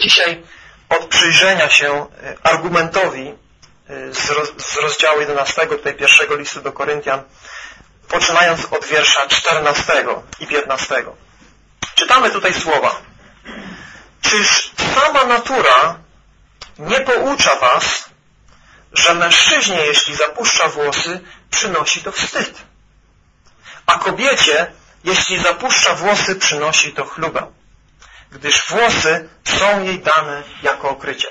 dzisiaj od przyjrzenia się y, argumentowi y, z rozdziału 11, tutaj pierwszego listu do Koryntian, poczynając od wiersza 14 i 15. Czytamy tutaj słowa. Czyż sama natura nie poucza was, że mężczyźnie, jeśli zapuszcza włosy, przynosi to wstyd, a kobiecie, jeśli zapuszcza włosy, przynosi to chlubę, gdyż włosy są jej dane jako okrycie.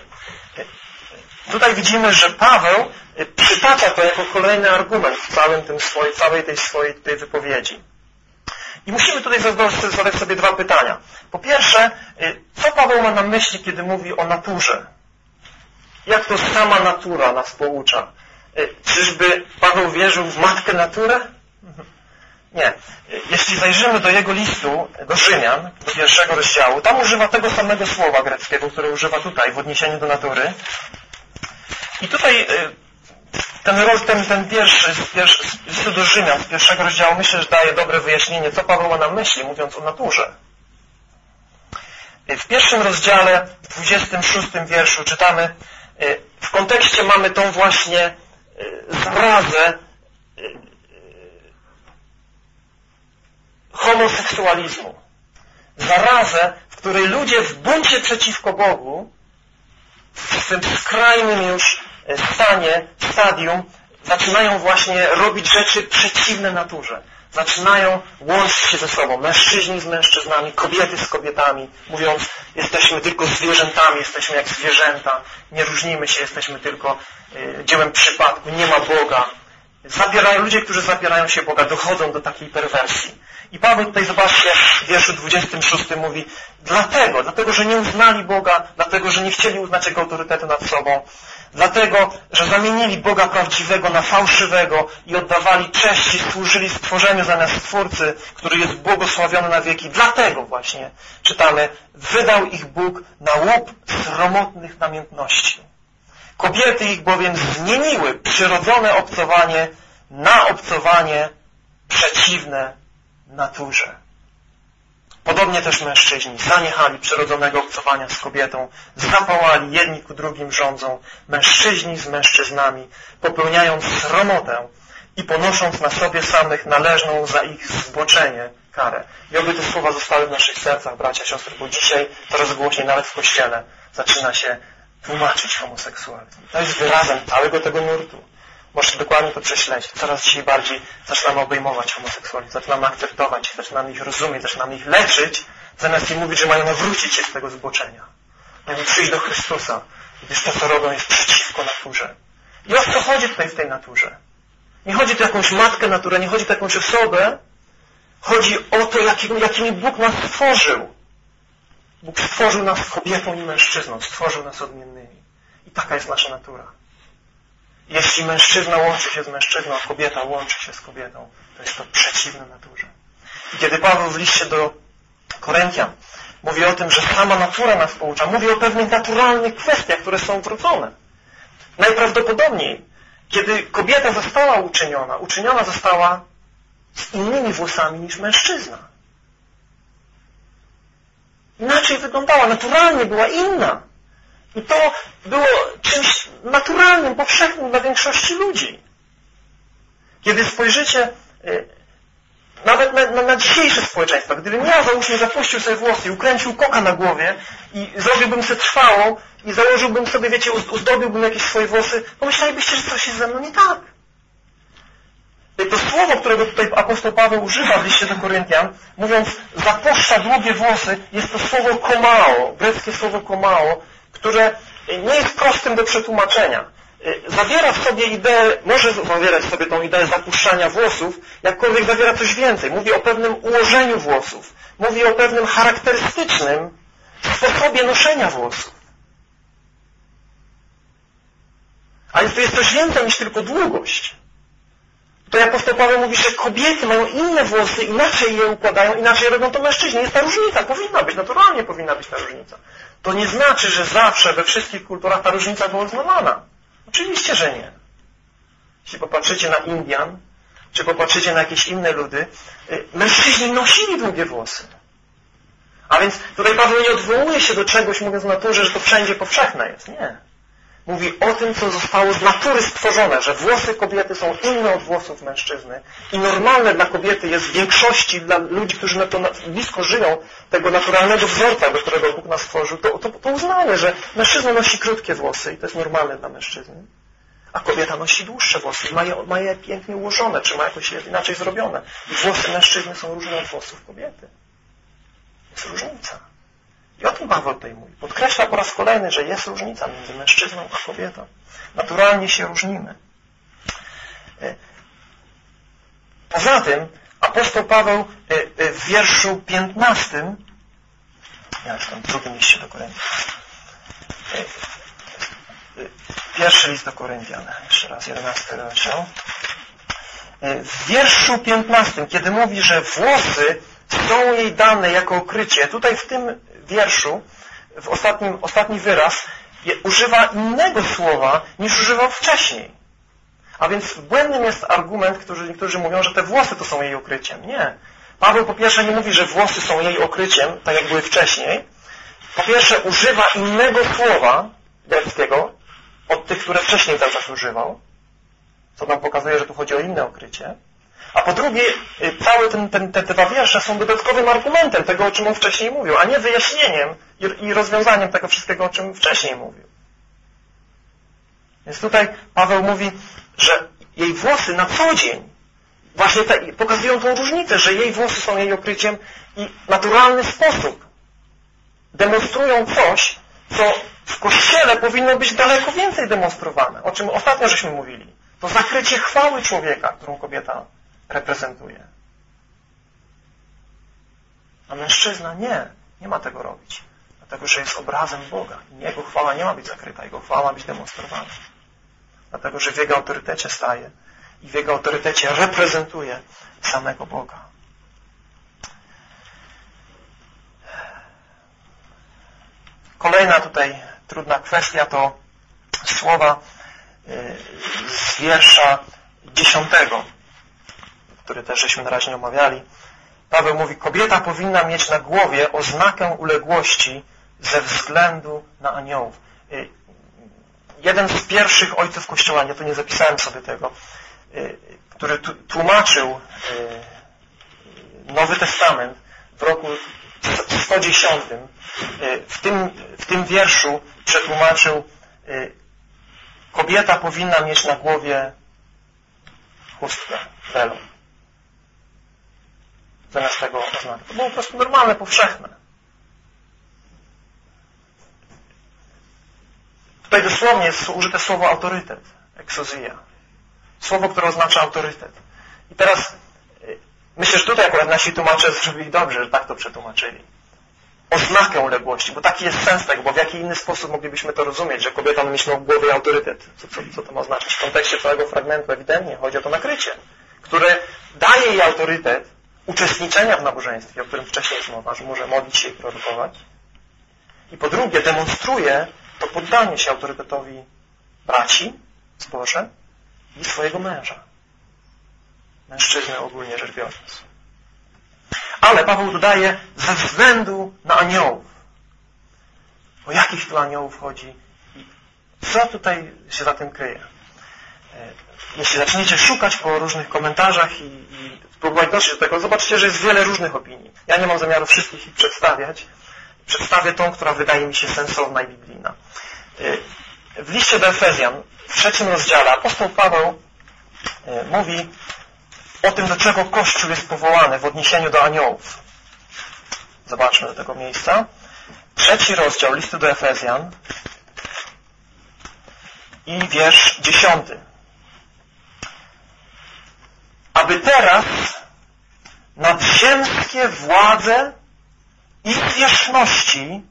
Tutaj widzimy, że Paweł przytacza to jako kolejny argument w całym tym swojej, całej tej swojej tej wypowiedzi. I musimy tutaj zadać sobie dwa pytania. Po pierwsze, co Paweł ma na myśli, kiedy mówi o naturze? Jak to sama natura nas poucza? Czyżby Paweł wierzył w matkę naturę? Nie. Jeśli zajrzymy do jego listu, do Rzymian, do pierwszego rozdziału, tam używa tego samego słowa greckiego, które używa tutaj w odniesieniu do natury. I tutaj y, ten, ten, ten pierwszy, pierwszy, z listu do Rzymian, z pierwszego rozdziału, myślę, że daje dobre wyjaśnienie, co Paweł ma na myśli, mówiąc o naturze. Y, w pierwszym rozdziale, w 26 wierszu czytamy, y, w kontekście mamy tą właśnie zarazę homoseksualizmu. Zarazę, w której ludzie w buncie przeciwko Bogu, w tym skrajnym już stanie, stadium, zaczynają właśnie robić rzeczy przeciwne naturze. Zaczynają łączyć się ze sobą. Mężczyźni z mężczyznami, kobiety z kobietami, mówiąc, jesteśmy tylko zwierzętami, jesteśmy jak zwierzęta, nie różnimy się, jesteśmy tylko y, dziełem przypadku, nie ma Boga. Zabierają, ludzie, którzy zabierają się Boga, dochodzą do takiej perwersji. I Paweł tutaj, zobaczcie, w wierszu 26 mówi, dlatego, dlatego, że nie uznali Boga, dlatego, że nie chcieli uznać Jego autorytetu nad sobą, dlatego, że zamienili Boga prawdziwego na fałszywego i oddawali cześć i służyli stworzeniu zamiast Stwórcy, który jest błogosławiony na wieki. Dlatego właśnie, czytamy, wydał ich Bóg na łup sromotnych namiętności. Kobiety ich bowiem zmieniły przyrodzone obcowanie na obcowanie przeciwne naturze. Podobnie też mężczyźni zaniechali przyrodzonego obcowania z kobietą, zapałali jedni ku drugim rządzą, mężczyźni z mężczyznami, popełniając sromotę i ponosząc na sobie samych należną za ich zboczenie karę. I oby te słowa zostały w naszych sercach, bracia, siostry, bo dzisiaj coraz głośniej, nawet w Kościele, zaczyna się tłumaczyć homoseksualizm. To jest wyrazem całego tego nurtu. Możesz dokładnie to prześledzić. Coraz dzisiaj bardziej zaczynamy obejmować homoseksualizm, zaczynamy akceptować, zaczynamy ich rozumieć, zaczynamy ich leczyć, zamiast im mówić, że mają nawrócić się z tego zboczenia. Mają przyjść do Chrystusa, gdyż to, co robią, jest przeciwko naturze. I o co chodzi tutaj w tej naturze? Nie chodzi tu o jakąś matkę naturę, nie chodzi tu o jakąś osobę. Chodzi o to, jakimi, jakimi Bóg nas stworzył. Bóg stworzył nas kobietą i mężczyzną, stworzył nas odmiennymi. I taka jest nasza natura. Jeśli mężczyzna łączy się z mężczyzną, a kobieta łączy się z kobietą, to jest to przeciwne naturze. I kiedy Paweł w liście do Koryntian mówi o tym, że sama natura nas poucza, mówi o pewnych naturalnych kwestiach, które są wrócone. Najprawdopodobniej, kiedy kobieta została uczyniona, uczyniona została z innymi włosami niż mężczyzna. Inaczej wyglądała, naturalnie była inna. I to było czymś naturalnym, powszechnym dla większości ludzi. Kiedy spojrzycie y, nawet na, na, na dzisiejsze społeczeństwa, gdybym ja, załóżmy, zapuścił sobie włosy i ukręcił koka na głowie i zrobiłbym sobie trwałą i założyłbym sobie, wiecie, uzdobiłbym jakieś swoje włosy, pomyślelibyście, że coś jest ze mną nie tak. To słowo, którego tutaj apostoł Paweł używa w liście do Koryntian, mówiąc zapuszcza długie włosy, jest to słowo komao, greckie słowo komao, które nie jest prostym do przetłumaczenia. Zawiera w sobie ideę, może zawierać w sobie tą ideę zapuszczania włosów, jakkolwiek zawiera coś więcej. Mówi o pewnym ułożeniu włosów. Mówi o pewnym charakterystycznym sposobie noszenia włosów. Ale to jest coś więcej niż tylko długość. Tutaj apostoł Paweł mówi, że kobiety mają inne włosy, inaczej je układają, inaczej robią to mężczyźni. Jest ta różnica, powinna być, naturalnie powinna być ta różnica. To nie znaczy, że zawsze we wszystkich kulturach ta różnica była złamana. Oczywiście, że nie. Jeśli popatrzycie na Indian, czy popatrzycie na jakieś inne ludy, y, mężczyźni nosili długie włosy. A więc tutaj Paweł nie odwołuje się do czegoś, mówiąc w naturze, że to wszędzie powszechne jest. Nie. Mówi o tym, co zostało z natury stworzone, że włosy kobiety są inne od włosów mężczyzny i normalne dla kobiety jest w większości dla ludzi, którzy na to blisko żyją, tego naturalnego wzorca, do którego Bóg nas stworzył, to, to, to uznaje, że mężczyzna nosi krótkie włosy i to jest normalne dla mężczyzny, a kobieta nosi dłuższe włosy ma je, ma je pięknie ułożone, czy ma jakoś inaczej zrobione. I włosy mężczyzny są różne od włosów kobiety. Jest różnica. I o tym Paweł tutaj mówi. Podkreśla po raz kolejny, że jest różnica między mężczyzną a kobietą. Naturalnie się różnimy. E, poza tym apostoł Paweł e, e, w wierszu 15 ja jestem w drugim liście do Koryntian. Pierwszy list do Koryntian, jeszcze raz, 11 rozdział. W wierszu 15, kiedy mówi, że włosy są jej dane jako ukrycie, tutaj w tym wierszu, w ostatnim, ostatni wyraz, używa innego słowa niż używał wcześniej. A więc błędnym jest argument, który niektórzy mówią, że te włosy to są jej okryciem. Nie. Paweł po pierwsze nie mówi, że włosy są jej okryciem, tak jak były wcześniej. Po pierwsze używa innego słowa greckiego od tych, które wcześniej cały czas używał, co nam pokazuje, że tu chodzi o inne okrycie. A po drugie, y, całe ten, ten, te dwa wiersze są dodatkowym argumentem tego, o czym on wcześniej mówił, a nie wyjaśnieniem i, i rozwiązaniem tego wszystkiego, o czym wcześniej mówił. Więc tutaj Paweł mówi, że jej włosy na co dzień właśnie te, pokazują tą różnicę, że jej włosy są jej okryciem i naturalny sposób demonstrują coś, co w Kościele powinno być daleko więcej demonstrowane, o czym ostatnio żeśmy mówili. To zakrycie chwały człowieka, którą kobieta reprezentuje. A mężczyzna nie, nie ma tego robić. Dlatego, że jest obrazem Boga. Jego chwała nie ma być zakryta, Jego chwała ma być demonstrowana. Dlatego, że w Jego autorytecie staje i w Jego autorytecie reprezentuje samego Boga. Kolejna tutaj trudna kwestia to słowa y, z wiersza dziesiątego który też żeśmy na razie omawiali, Paweł mówi, kobieta powinna mieć na głowie oznakę uległości ze względu na aniołów. Y, jeden z pierwszych ojców Kościoła, ja tu nie zapisałem sobie tego, y, który tłumaczył y, Nowy Testament w roku 110, w tym, w tym wierszu przetłumaczył kobieta powinna mieć na głowie chustkę, welon zamiast tego oznaki. To było po prostu normalne, powszechne. Tutaj dosłownie jest użyte słowo autorytet, exozia. Słowo, które oznacza autorytet. I teraz y, myślę, że tutaj akurat nasi tłumacze zrobili dobrze, że tak to przetłumaczyli. Oznakę uległości, bo taki jest sens tego, bo w jaki inny sposób moglibyśmy to rozumieć, że kobieta ma mieć na głowie autorytet. Co, co, co to ma znaczyć? W kontekście całego fragmentu ewidentnie chodzi o to nakrycie, które daje jej autorytet, uczestniczenia w nabożeństwie, o którym wcześniej jest mowa, że może modlić się i prorokować. I po drugie, demonstruje to poddanie się autorytetowi braci w zborze i swojego męża. Mężczyzny ogólnie rzecz biorąc. Ale Paweł dodaje ze względu na aniołów. O jakich tu aniołów chodzi co tutaj się za tym kryje? E, jeśli zaczniecie szukać po różnych komentarzach i, i spróbować dotrzeć do tego, zobaczycie, że jest wiele różnych opinii. Ja nie mam zamiaru wszystkich ich przedstawiać. Przedstawię tą, która wydaje mi się sensowna i biblijna. Y, w liście do Efezjan, w trzecim rozdziale, apostoł Paweł y, mówi o tym, do czego Kościół jest powołany w odniesieniu do aniołów. Zobaczmy do tego miejsca. Trzeci rozdział listu do Efezjan i wiersz dziesiąty aby teraz nadziemskie władze i zwierzchności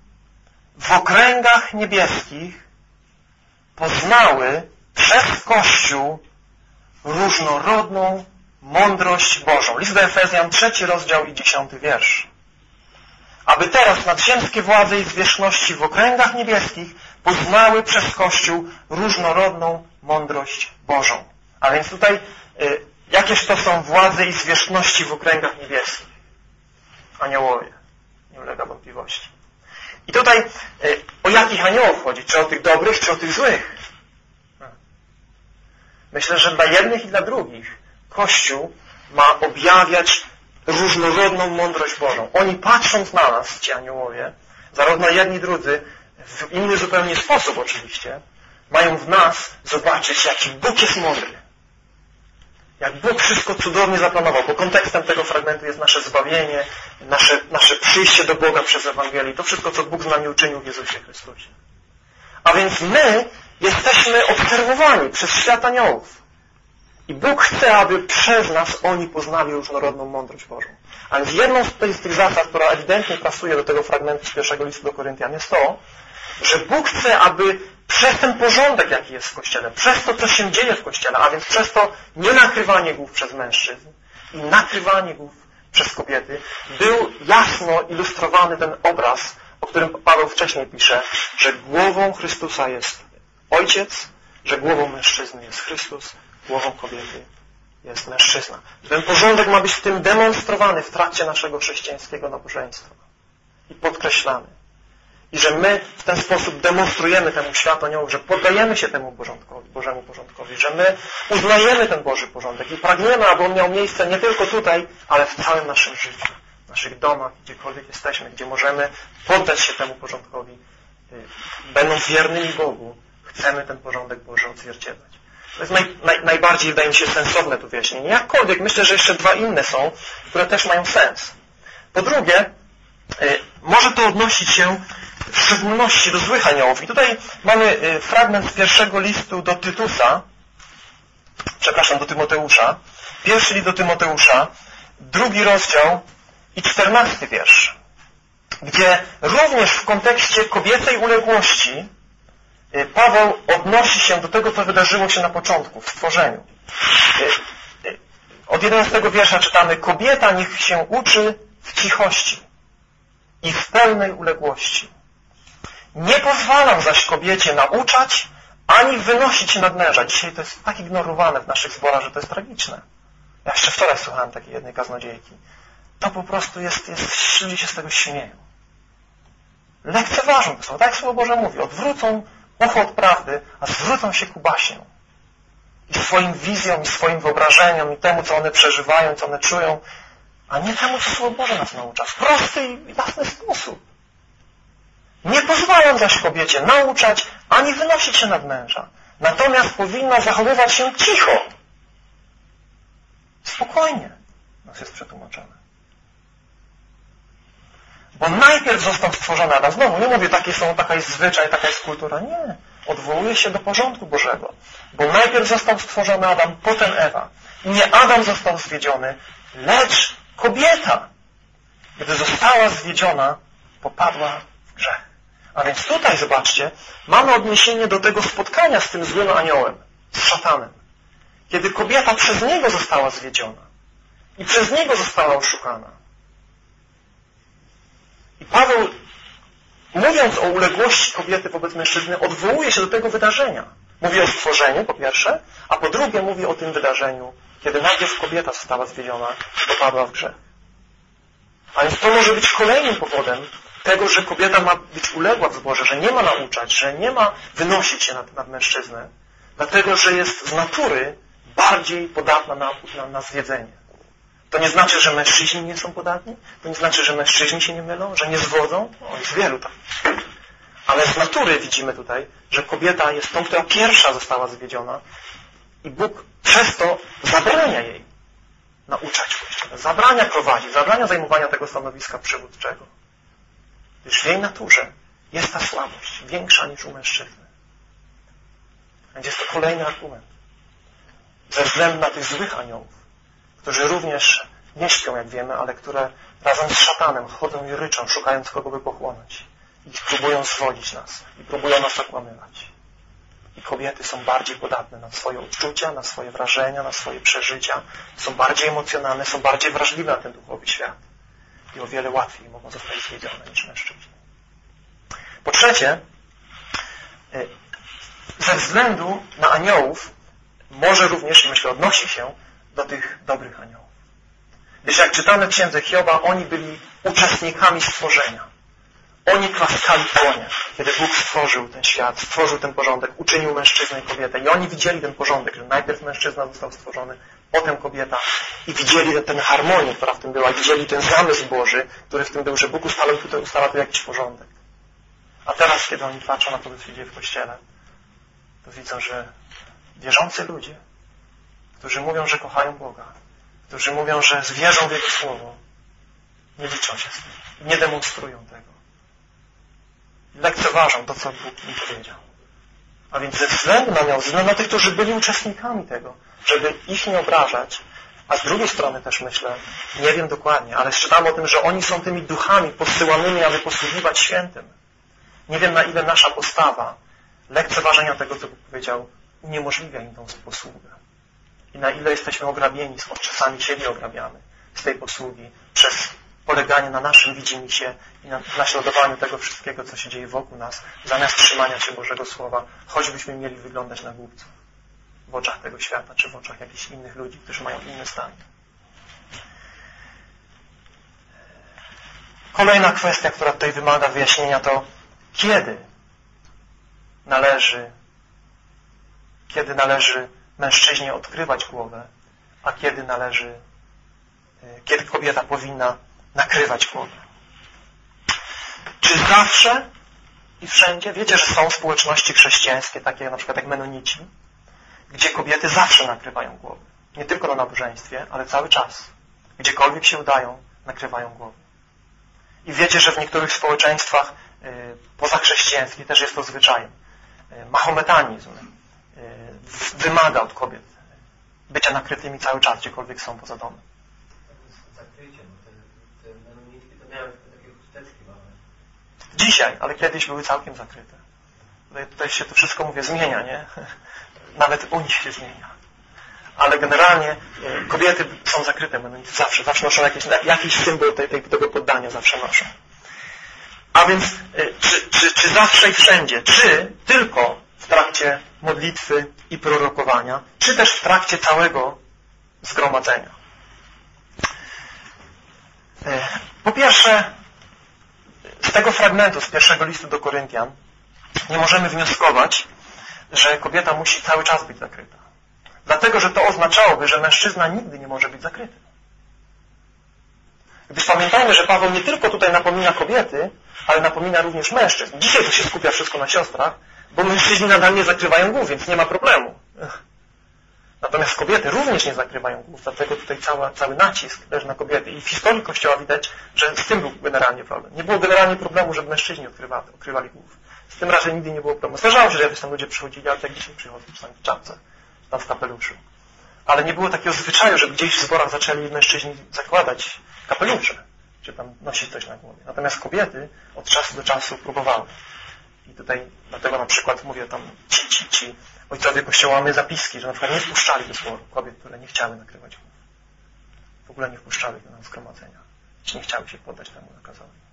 w okręgach niebieskich poznały przez Kościół różnorodną mądrość Bożą. List do Efezjan, trzeci rozdział i dziesiąty wiersz. Aby teraz nadziemskie władze i zwierzchności w okręgach niebieskich poznały przez Kościół różnorodną mądrość Bożą. A więc tutaj y, Jakież to są władze i zwierzchności w okręgach niebieskich? Aniołowie. Nie ulega wątpliwości. I tutaj y, o jakich aniołów chodzi? Czy o tych dobrych, czy o tych złych? Myślę, że dla jednych i dla drugich Kościół ma objawiać różnorodną mądrość Bożą. Oni patrząc na nas, ci aniołowie, zarówno jedni drudzy, w inny zupełnie sposób oczywiście, mają w nas zobaczyć, jaki Bóg jest mądry. Jak Bóg wszystko cudownie zaplanował, bo kontekstem tego fragmentu jest nasze zbawienie, nasze, nasze przyjście do Boga przez Ewangelię, to wszystko, co Bóg z nami uczynił w Jezusie Chrystusie. A więc my jesteśmy obserwowani przez świat aniołów. I Bóg chce, aby przez nas oni poznali różnorodną mądrość Bożą. A więc jedną z tych, zasad, która ewidentnie pasuje do tego fragmentu z pierwszego listu do Koryntian jest to, że Bóg chce, aby przez ten porządek, jaki jest w Kościele, przez to, co się dzieje w Kościele, a więc przez to nie nakrywanie głów przez mężczyzn i nakrywanie głów przez kobiety, był jasno ilustrowany ten obraz, o którym Paweł wcześniej pisze, że głową Chrystusa jest Ojciec, że głową mężczyzny jest Chrystus, głową kobiety jest mężczyzna. Ten porządek ma być w tym demonstrowany w trakcie naszego chrześcijańskiego nabożeństwa i podkreślany. I że my w ten sposób demonstrujemy temu światu aniołów, że poddajemy się temu porządkowi, Bożemu porządkowi, że my uznajemy ten Boży porządek i pragniemy, aby on miał miejsce nie tylko tutaj, ale w całym naszym życiu, w naszych domach, gdziekolwiek jesteśmy, gdzie możemy poddać się temu porządkowi, y, będąc wiernymi Bogu, chcemy ten porządek Boży odzwierciedlać. To jest naj, naj, najbardziej, wydaje mi się, sensowne tu wyjaśnienie. Jakkolwiek myślę, że jeszcze dwa inne są, które też mają sens. Po drugie, y, może to odnosić się w szczególności do złych aniołów. I tutaj mamy y, fragment pierwszego listu do Tytusa, przepraszam, do Tymoteusza. Pierwszy list do Tymoteusza, drugi rozdział i czternasty wiersz, gdzie również w kontekście kobiecej uległości y, Paweł odnosi się do tego, co wydarzyło się na początku, w stworzeniu. Y, od 11 wiersza czytamy, kobieta niech się uczy w cichości i w pełnej uległości nie pozwalam zaś kobiecie nauczać, ani wynosić nad męża. Dzisiaj to jest tak ignorowane w naszych zborach, że to jest tragiczne. Ja jeszcze wczoraj słuchałem takiej jednej kaznodziejki. To po prostu jest, jest ludzie się z tego śmieją. Lekceważą to słowo. Tak Słowo Boże mówi. Odwrócą ucho od prawdy, a zwrócą się ku baśniom. I swoim wizjom, i swoim wyobrażeniom, i temu, co one przeżywają, co one czują, a nie temu, co Słowo Boże nas naucza. W prosty i jasny sposób. Nie pozwalam zaś kobiecie nauczać, ani wynosić się nad męża. Natomiast powinna zachowywać się cicho. Spokojnie. Nas jest przetłumaczone. Bo najpierw został stworzony Adam. Znowu, nie mówię, takie są, taka jest zwyczaj, taka jest kultura. Nie. Odwołuje się do porządku Bożego. Bo najpierw został stworzony Adam, potem Ewa. Nie Adam został zwiedziony, lecz kobieta. Gdy została zwiedziona, popadła w grzech. A więc tutaj, zobaczcie, mamy odniesienie do tego spotkania z tym złym aniołem, z szatanem. Kiedy kobieta przez niego została zwiedziona i przez niego została oszukana. I Paweł, mówiąc o uległości kobiety wobec mężczyzny, odwołuje się do tego wydarzenia. Mówi o stworzeniu, po pierwsze, a po drugie mówi o tym wydarzeniu, kiedy najpierw kobieta została zwiedziona, popadła w grzech. A więc to może być kolejnym powodem, tego, że kobieta ma być uległa w zborze, że nie ma nauczać, że nie ma wynosić się nad, nad mężczyznę, dlatego, że jest z natury bardziej podatna na, na, na zwiedzenie. To nie znaczy, że mężczyźni nie są podatni, to nie znaczy, że mężczyźni się nie mylą, że nie zwodzą. O, jest wielu tak. Ale z natury widzimy tutaj, że kobieta jest tą, która pierwsza została zwiedziona i Bóg przez to zabrania jej nauczać Kościoła. Zabrania prowadzić, zabrania zajmowania tego stanowiska przywódczego. Gdyż w jej naturze jest ta słabość większa niż u mężczyzny. Więc jest to kolejny argument. Ze względu na tych złych aniołów, którzy również nie śpią, jak wiemy, ale które razem z szatanem chodzą i ryczą, szukając kogo by pochłonąć. I próbują zwodzić nas. I próbują nas okłamywać. I kobiety są bardziej podatne na swoje odczucia, na swoje wrażenia, na swoje przeżycia. Są bardziej emocjonalne, są bardziej wrażliwe na ten duchowy świat i o wiele łatwiej mogą zostać zwiedzione niż mężczyźni. Po trzecie, y, ze względu na aniołów może również, myślę, odnosi się do tych dobrych aniołów. Wiesz, jak czytamy w księdze Hioba, oni byli uczestnikami stworzenia. Oni klaskali kłonie, kiedy Bóg stworzył ten świat, stworzył ten porządek, uczynił mężczyznę i kobietę. I oni widzieli ten porządek, że najpierw mężczyzna został stworzony, potem kobieta i widzieli tę harmonię, która w tym była, widzieli ten zamysł Boży, który w tym był, że Bóg ustalał tutaj, ustala tu jakiś porządek. A teraz, kiedy oni patrzą na to, co się dzieje w Kościele, to widzą, że wierzący ludzie, którzy mówią, że kochają Boga, którzy mówią, że zwierzą w Jego Słowo, nie liczą się z tym, nie demonstrują tego. Lekceważą to, co Bóg im powiedział. A więc ze względu na nią, ze względu na tych, którzy byli uczestnikami tego, żeby ich nie obrażać, a z drugiej strony też myślę, nie wiem dokładnie, ale czytam o tym, że oni są tymi duchami posyłanymi, aby posługiwać świętym. Nie wiem, na ile nasza postawa lekceważenia tego, co powiedział, uniemożliwia im tą posługę. I na ile jesteśmy ograbieni, czasami siebie ograbiamy z tej posługi przez poleganie na naszym widzimisię i na naśladowaniu tego wszystkiego, co się dzieje wokół nas, zamiast trzymania się Bożego Słowa, choćbyśmy mieli wyglądać na głupców w oczach tego świata, czy w oczach jakichś innych ludzi, którzy mają inny stan. Kolejna kwestia, która tutaj wymaga wyjaśnienia, to kiedy należy, kiedy należy mężczyźnie odkrywać głowę, a kiedy należy, e, kiedy kobieta powinna nakrywać głowę. Czy zawsze i wszędzie? Wiecie, że są społeczności chrześcijańskie, takie na przykład jak menonici, gdzie kobiety zawsze nakrywają głowy. Nie tylko na nabożeństwie, ale cały czas. Gdziekolwiek się udają, nakrywają głowy. I wiecie, że w niektórych społeczeństwach y, pozachrześcijańskich też jest to zwyczajem. Y, mahometanizm y, wymaga od kobiet bycia nakrytymi cały czas, gdziekolwiek są poza domem. Dzisiaj, ale kiedyś były całkiem zakryte. Tutaj, tutaj się to wszystko, mówię, zmienia, nie? Nawet u nich się zmienia. Ale generalnie e, kobiety są zakryte, zawsze, zawsze noszą jakiś, jakiś symbol tej, tej, tego poddania, zawsze noszą. A więc e, czy, czy, czy zawsze i wszędzie, czy tylko w trakcie modlitwy i prorokowania, czy też w trakcie całego zgromadzenia. E, po pierwsze, z tego fragmentu, z pierwszego listu do Koryntian, nie możemy wnioskować, że kobieta musi cały czas być zakryta. Dlatego, że to oznaczałoby, że mężczyzna nigdy nie może być zakryty. Gdyż pamiętajmy, że Paweł nie tylko tutaj napomina kobiety, ale napomina również mężczyzn. Dzisiaj to się skupia wszystko na siostrach, bo mężczyźni nadal nie zakrywają głów, więc nie ma problemu. Natomiast kobiety również nie zakrywają głów, dlatego tutaj cała, cały nacisk leży na kobiety. I w historii Kościoła widać, że z tym był generalnie problem. Nie było generalnie problemu, żeby mężczyźni odkrywali, odkrywali głów. Z tym raczej nigdy nie było problemu. Zdarzało się, że jacyś tam ludzie przychodzili, ale tak dzisiaj przychodzą, czasami w czapce, tam w kapeluszu. Ale nie było takiego zwyczaju, że gdzieś w zborach zaczęli mężczyźni zakładać kapelusze, czy tam nosić coś na głowie. Natomiast kobiety od czasu do czasu próbowały. I tutaj dlatego na przykład mówię tam ci, ci, ci ojcowie kościoła mamy zapiski, że na przykład nie wpuszczali do zboru kobiet, które nie chciały nakrywać głów. W ogóle nie wpuszczali do nam zgromadzenia. Czy nie chciały się poddać temu nakazowi.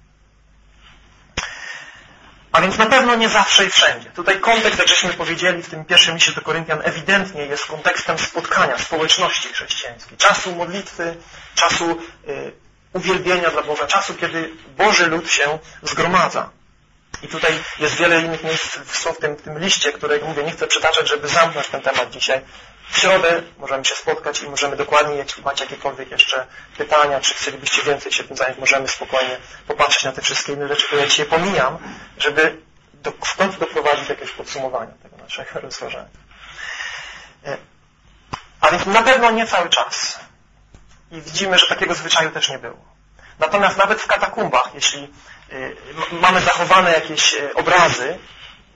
A więc na pewno nie zawsze i wszędzie. Tutaj kontekst, jak żeśmy powiedzieli w tym pierwszym liście do Koryntian, ewidentnie jest kontekstem spotkania społeczności chrześcijańskiej. Czasu modlitwy, czasu y, uwielbienia dla Boga, czasu, kiedy Boży lud się zgromadza. I tutaj jest wiele innych miejsc w tym, w tym liście, które, mówię, nie chcę przytaczać, żeby zamknąć ten temat dzisiaj. W środę możemy się spotkać i możemy dokładnie, jeśli macie jakiekolwiek jeszcze pytania, czy chcielibyście więcej się tym zająć, możemy spokojnie popatrzeć na te wszystkie inne rzeczy, które ja dzisiaj pomijam, żeby do, w końcu doprowadzić do jakiegoś podsumowania tego naszego rozważania. E, a więc na pewno nie cały czas. I widzimy, że takiego zwyczaju też nie było. Natomiast nawet w katakumbach, jeśli Y, mamy zachowane jakieś y, obrazy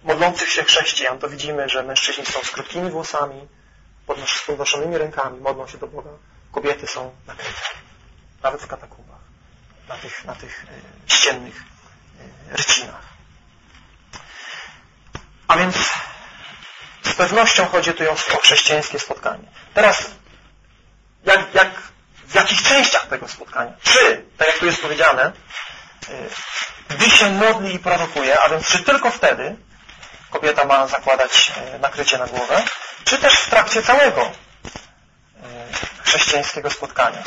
modlących się chrześcijan, to widzimy, że mężczyźni są z krótkimi włosami, podnoszonymi rękami, modlą się do Boga. Kobiety są nakryte. Nawet w katakumbach. Na tych, na tych y, ściennych rycinach. A więc z pewnością chodzi tu o, chrześcijańskie spotkanie. Teraz, jak, jak, w jakich częściach tego spotkania? Czy, tak jak tu jest powiedziane, gdy się modli i prorokuje, a więc czy tylko wtedy kobieta ma zakładać e, nakrycie na głowę, czy też w trakcie całego e, chrześcijańskiego spotkania.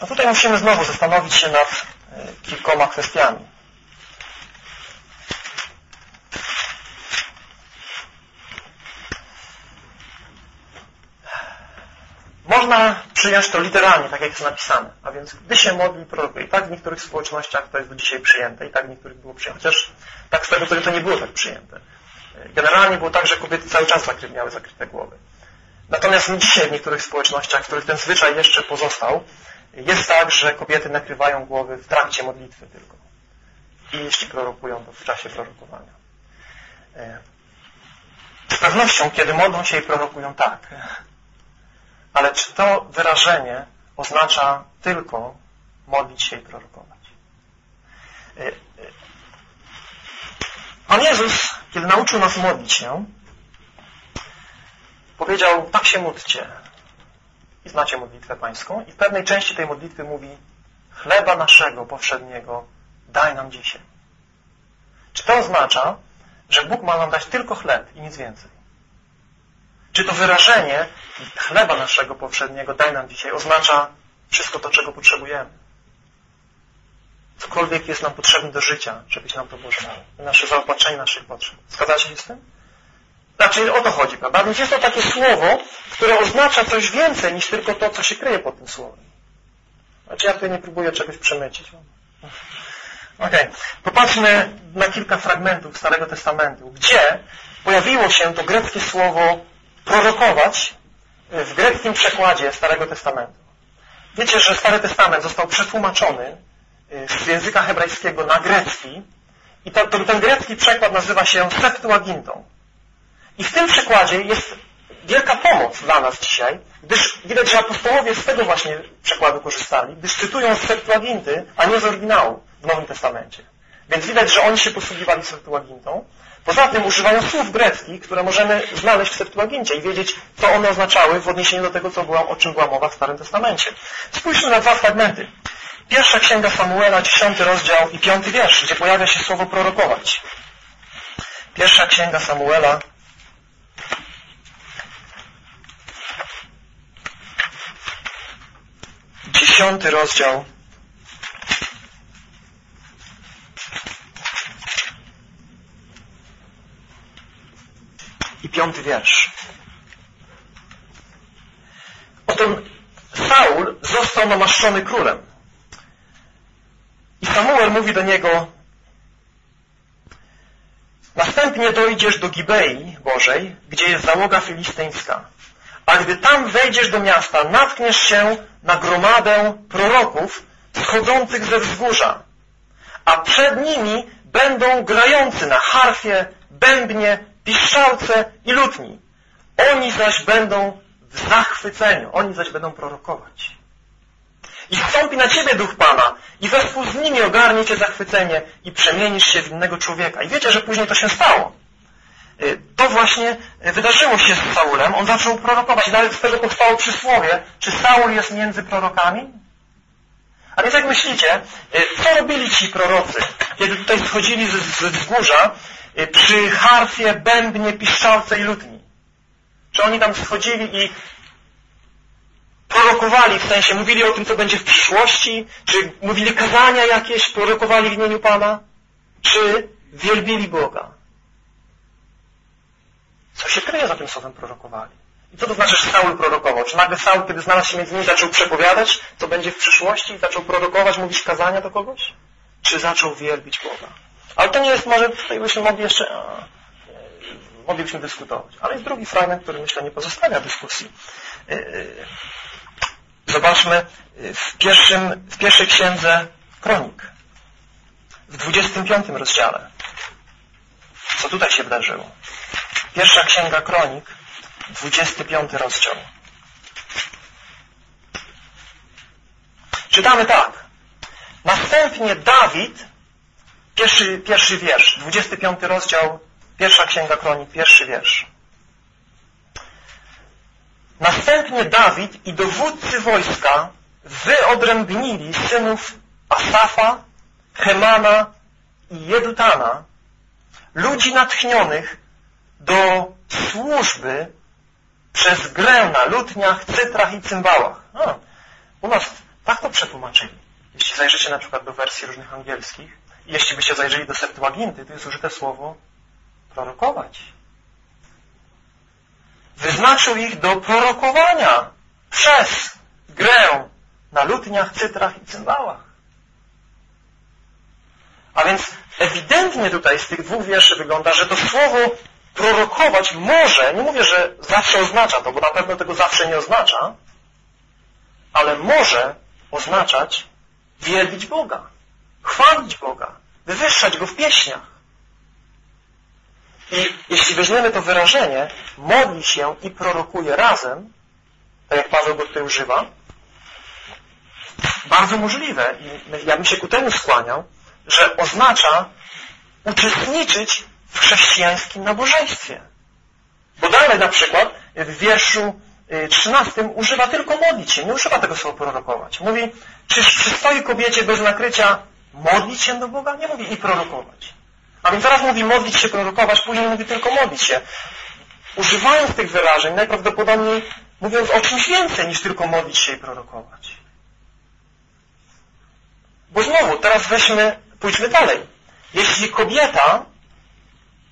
No tutaj musimy znowu zastanowić się nad e, kilkoma kwestiami. Można przyjąć to literalnie, tak jak jest napisane. A więc gdy się modli, prorokuje. I tak w niektórych społecznościach to jest do dzisiaj przyjęte i tak w niektórych było przyjęte. Chociaż tak z tego to, to nie było tak przyjęte. Generalnie było tak, że kobiety cały czas miały zakryte głowy. Natomiast dzisiaj w niektórych społecznościach, w których ten zwyczaj jeszcze pozostał, jest tak, że kobiety nakrywają głowy w trakcie modlitwy tylko. I jeśli prorokują, to w czasie prorokowania. E, z pewnością, kiedy modlą się i prorokują, tak. Ale czy to wyrażenie oznacza tylko modlić się i prorokować? E, e, Pan Jezus, kiedy nauczył nas modlić się, powiedział, tak się módlcie. I znacie modlitwę pańską. I w pewnej części tej modlitwy mówi, chleba naszego powszedniego daj nam dzisiaj. Czy to oznacza, że Bóg ma nam dać tylko chleb i nic więcej? Czy to wyrażenie chleba naszego powszedniego daj nam dzisiaj oznacza wszystko to, czego potrzebujemy? Cokolwiek jest nam potrzebne do życia, żebyś nam to Boże Nasze zaopatrzenie naszych potrzeb. Zgadzacie się z tym? Znaczy o to chodzi, prawda? Więc jest to takie słowo, które oznacza coś więcej niż tylko to, co się kryje pod tym słowem. Znaczy ja tutaj nie próbuję czegoś przemycić. Okej. Okay. Popatrzmy na kilka fragmentów Starego Testamentu, gdzie pojawiło się to greckie słowo prorokować w greckim przekładzie Starego Testamentu. Wiecie, że Stary Testament został przetłumaczony z języka hebrajskiego na grecki i to, to, ten grecki przekład nazywa się Septuagintą. I w tym przekładzie jest wielka pomoc dla nas dzisiaj, gdyż widać, że apostołowie z tego właśnie przekładu korzystali, gdyż cytują z Septuaginty, a nie z oryginału w Nowym Testamencie. Więc widać, że oni się posługiwali Septuagintą. Poza tym używają słów greckich, które możemy znaleźć w Septuagincie i wiedzieć, co one oznaczały w odniesieniu do tego, co była, o czym była mowa w Starym Testamencie. Spójrzmy na dwa fragmenty. Pierwsza księga Samuela, dziesiąty rozdział i piąty wiersz, gdzie pojawia się słowo prorokować. Pierwsza księga Samuela, dziesiąty rozdział i piąty wiersz. Potem Saul został namaszczony królem. I Samuel mówi do niego Następnie dojdziesz do Gibei Bożej, gdzie jest załoga filistyńska. A gdy tam wejdziesz do miasta, natkniesz się na gromadę proroków schodzących ze wzgórza, a przed nimi będą grający na harfie, bębnie, piszczałce i lutni. Oni zaś będą w zachwyceniu, oni zaś będą prorokować. I wstąpi na ciebie duch Pana i wespół z nimi ogarnie cię zachwycenie i przemienisz się w innego człowieka. I wiecie, że później to się stało. Y, to właśnie wydarzyło się z Saulem. On zaczął prorokować. Nawet z tego powstało przysłowie, czy Saul jest między prorokami? A więc jak myślicie, y, co robili ci prorocy, kiedy tutaj schodzili ze wzgórza y, przy harfie, bębnie, piszczałce i lutni? Czy oni tam schodzili i prorokowali, w sensie mówili o tym, co będzie w przyszłości, czy mówili kazania jakieś, prorokowali w imieniu Pana, czy wielbili Boga. Co się kryje za tym słowem prorokowali? I co to znaczy, że Saul prorokował? Czy nagle Saul, kiedy znalazł się między nimi, zaczął przepowiadać, co będzie w przyszłości zaczął prorokować, mówić kazania do kogoś? Czy zaczął wielbić Boga? Ale to nie jest, może tutaj byśmy mogli jeszcze, e, moglibyśmy dyskutować. Ale jest drugi fragment, który myślę nie pozostawia dyskusji. E, e, Zobaczmy w, pierwszym, w pierwszej księdze Kronik, w 25 rozdziale. Co tutaj się wydarzyło? Pierwsza księga Kronik, 25 rozdział. Czytamy tak. Następnie Dawid, pierwszy, pierwszy wiersz, 25 rozdział, pierwsza księga Kronik, pierwszy wiersz. Następnie Dawid i dowódcy wojska wyodrębnili synów Asafa, Hemana i Jedutana, ludzi natchnionych do służby przez grę na lutniach, cytrach i cymbałach. U nas tak to przetłumaczyli. Jeśli zajrzycie na przykład do wersji różnych angielskich, jeśli byście zajrzeli do Septuaginty, to jest użyte słowo prorokować. Wyznaczył ich do prorokowania przez grę na lutniach, cytrach i cymbałach. A więc ewidentnie tutaj z tych dwóch wierszy wygląda, że to słowo prorokować może, nie mówię, że zawsze oznacza to, bo na pewno tego zawsze nie oznacza, ale może oznaczać wielbić Boga, chwalić Boga, wywyższać Go w pieśniach. I jeśli weźmiemy to wyrażenie, modli się i prorokuje razem, tak jak Paweł go tutaj używa, bardzo możliwe i ja bym się ku temu skłaniał, że oznacza uczestniczyć w chrześcijańskim nabożeństwie. Bo dalej na przykład w wierszu 13 y, używa tylko modlić się, nie używa tego słowa prorokować. Mówi, czyż przystoi kobiecie bez nakrycia modlić się do Boga? Nie mówi i prorokować. A więc teraz mówi modlić się, prorokować, później mówi tylko modlić się. Używając tych wyrażeń, najprawdopodobniej mówiąc o czymś więcej niż tylko modlić się i prorokować. Bo znowu, teraz weźmy, pójdźmy dalej. Jeśli kobieta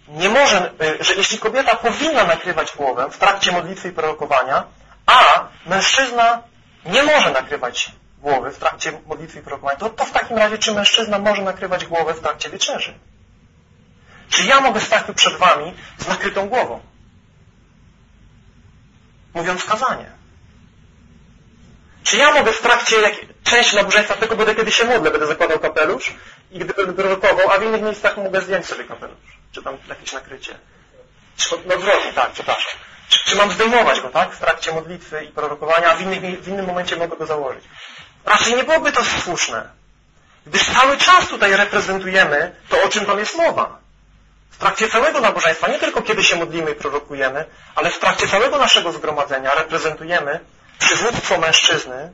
nie może, y, że jeśli kobieta powinna nakrywać głowę w trakcie modlitwy i prorokowania, a mężczyzna nie może nakrywać głowy w trakcie modlitwy i prorokowania, to, to w takim razie czy mężczyzna może nakrywać głowę w trakcie wieczerzy? Czy ja mogę stać tu przed wami z nakrytą głową? Mówiąc kazanie. Czy ja mogę w trakcie jak, części nabożeństwa tylko będę kiedy się modlę, będę zakładał kapelusz i gdy będę prorokował, a w innych miejscach mogę zdjąć sobie kapelusz? Czy tam jakieś nakrycie? Czy, no odwrotnie, tak, przepraszam. Czy, czy mam zdejmować go, tak? W trakcie modlitwy i prorokowania, a w, innych, w innym momencie mogę go założyć. Raczej nie byłoby to słuszne. Gdyż cały czas tutaj reprezentujemy to, o czym tam jest mowa. W trakcie całego nabożeństwa, nie tylko kiedy się modlimy i prorokujemy, ale w trakcie całego naszego zgromadzenia reprezentujemy przywództwo mężczyzny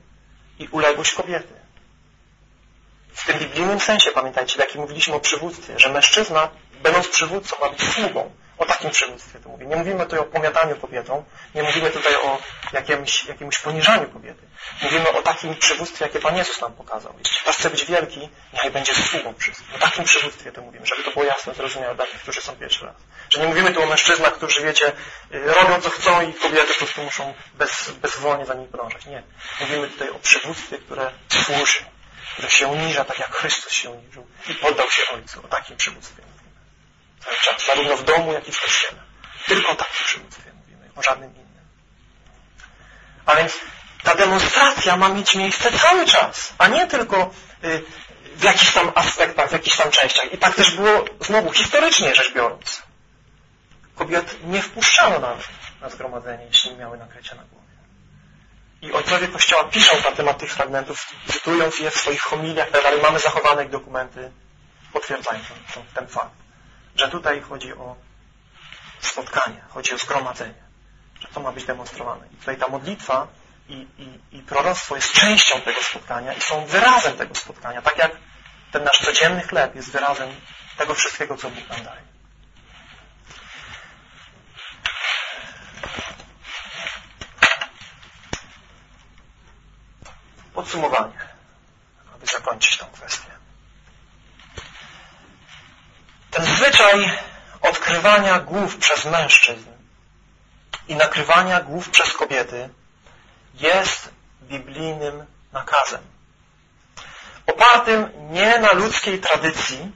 i uległość kobiety. W tym biblijnym sensie, pamiętajcie, w jakim mówiliśmy o przywództwie, że mężczyzna, będąc przywódcą, ma być sługą. O takim przywództwie tu mówię. Nie mówimy tutaj o pomiataniu kobietą, nie mówimy tutaj o jakimś, jakimś poniżaniu kobiety. Mówimy o takim przywództwie, jakie Pan Jezus nam pokazał. Jeśli chce być wielki, niechaj będzie sługą wszystkim. O takim przywództwie tu mówimy, żeby to było jasne, zrozumiałe dla tych, którzy są pierwszy raz. Że nie mówimy tu o mężczyznach, którzy, wiecie, y, robią co chcą i kobiety po prostu muszą bez, bezwolnie za nich podążać. Nie. Mówimy tutaj o przywództwie, które służy, które się uniża, tak jak Chrystus się uniżył i poddał się Ojcu. O takim przywództwie zarówno w domu, jak i w kościele. Tylko o takim przywództwie mówimy, o żadnym innym. A więc ta demonstracja ma mieć miejsce cały czas, a nie tylko y, w jakichś tam aspektach, w jakichś tam częściach. I tak też było znowu historycznie rzecz biorąc. Kobiet nie wpuszczano nawet na zgromadzenie, jeśli nie miały nakrycia na głowie. I ojcowie Kościoła piszą na temat tych fragmentów, cytując je w swoich homiliach, tak dalej. Mamy zachowane dokumenty potwierdzające ten fakt. Że tutaj chodzi o spotkanie, chodzi o zgromadzenie. Że to ma być demonstrowane. I tutaj ta modlitwa i, i, i proroctwo jest częścią tego spotkania i są wyrazem tego spotkania. Tak jak ten nasz codzienny chleb jest wyrazem tego wszystkiego, co Bóg nam daje. Podsumowanie, aby zakończyć tę kwestię. Ten zwyczaj odkrywania głów przez mężczyzn i nakrywania głów przez kobiety jest biblijnym nakazem. Opartym nie na ludzkiej tradycji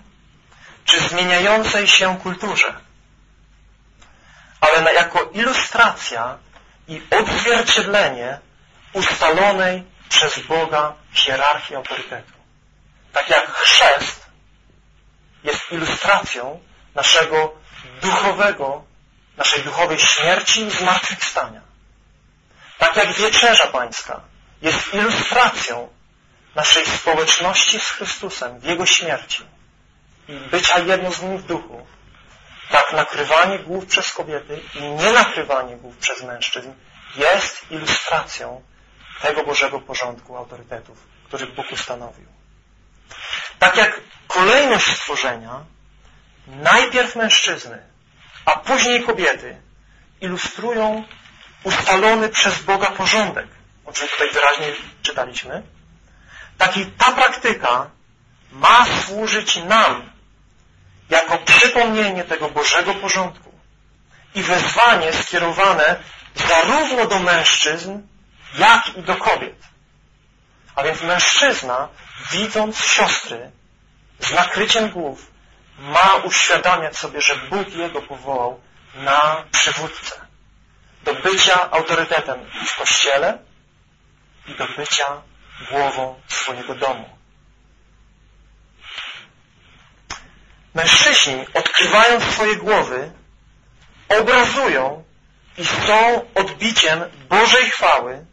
czy zmieniającej się kulturze, ale na, jako ilustracja i odzwierciedlenie ustalonej przez Boga hierarchii autorytetu. Tak jak chrzest jest ilustracją naszego duchowego, naszej duchowej śmierci i zmartwychwstania. Tak jak wieczerza pańska jest ilustracją naszej społeczności z Chrystusem w Jego śmierci i bycia jedno z Nim w duchu, tak nakrywanie głów przez kobiety i nie nakrywanie głów przez mężczyzn jest ilustracją tego Bożego porządku autorytetów, który Bóg ustanowił. Tak jak kolejność stworzenia, najpierw mężczyzny, a później kobiety ilustrują ustalony przez Boga porządek o czym tutaj wyraźnie czytaliśmy, taki, ta praktyka ma służyć nam jako przypomnienie tego Bożego porządku i wezwanie skierowane zarówno do mężczyzn, jak i do kobiet. A więc mężczyzna, widząc siostry z nakryciem głów, ma uświadamiać sobie, że Bóg jego powołał na przywódcę. Do bycia autorytetem w kościele i do bycia głową swojego domu. Mężczyźni, odkrywając swoje głowy, obrazują i są odbiciem Bożej chwały,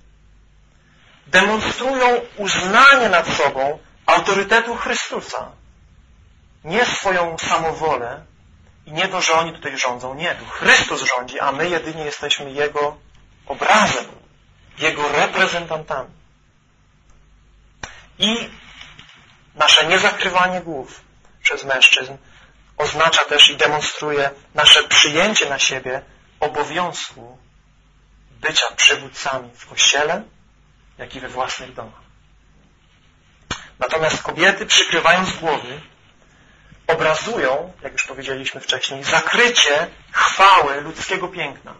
demonstrują uznanie nad sobą autorytetu Chrystusa. Nie swoją samowolę i nie to, że oni tutaj rządzą. Nie, tu Chrystus rządzi, a my jedynie jesteśmy Jego obrazem, Jego reprezentantami. I nasze niezakrywanie głów przez mężczyzn oznacza też i demonstruje nasze przyjęcie na siebie obowiązku bycia przywódcami w Kościele, jak i we własnych domach. Natomiast kobiety, przykrywając głowy, obrazują, jak już powiedzieliśmy wcześniej, zakrycie chwały ludzkiego piękna.